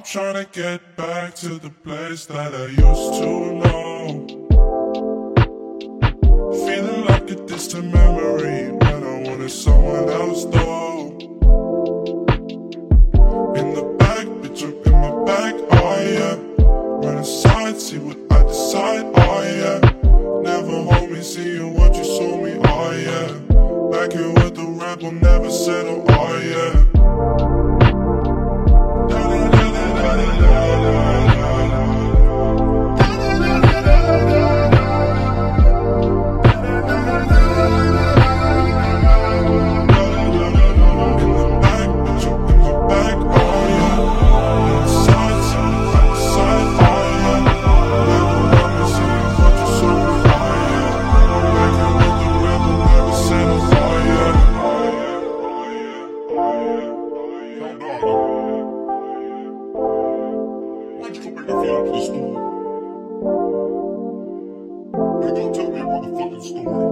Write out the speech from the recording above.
I'm trying to get back to the place that I used to know. Feeling like a distant memory when I wanted someone else though. In the back, bitch, I'm in my bag, oh yeah. Run aside, see what I decide, oh yeah. Never hold me, seeing what you saw me, oh yeah. Back here with the rebel, never settle, oh yeah. Why'd you come back to the store? Hey, don't tell me motherfucking story.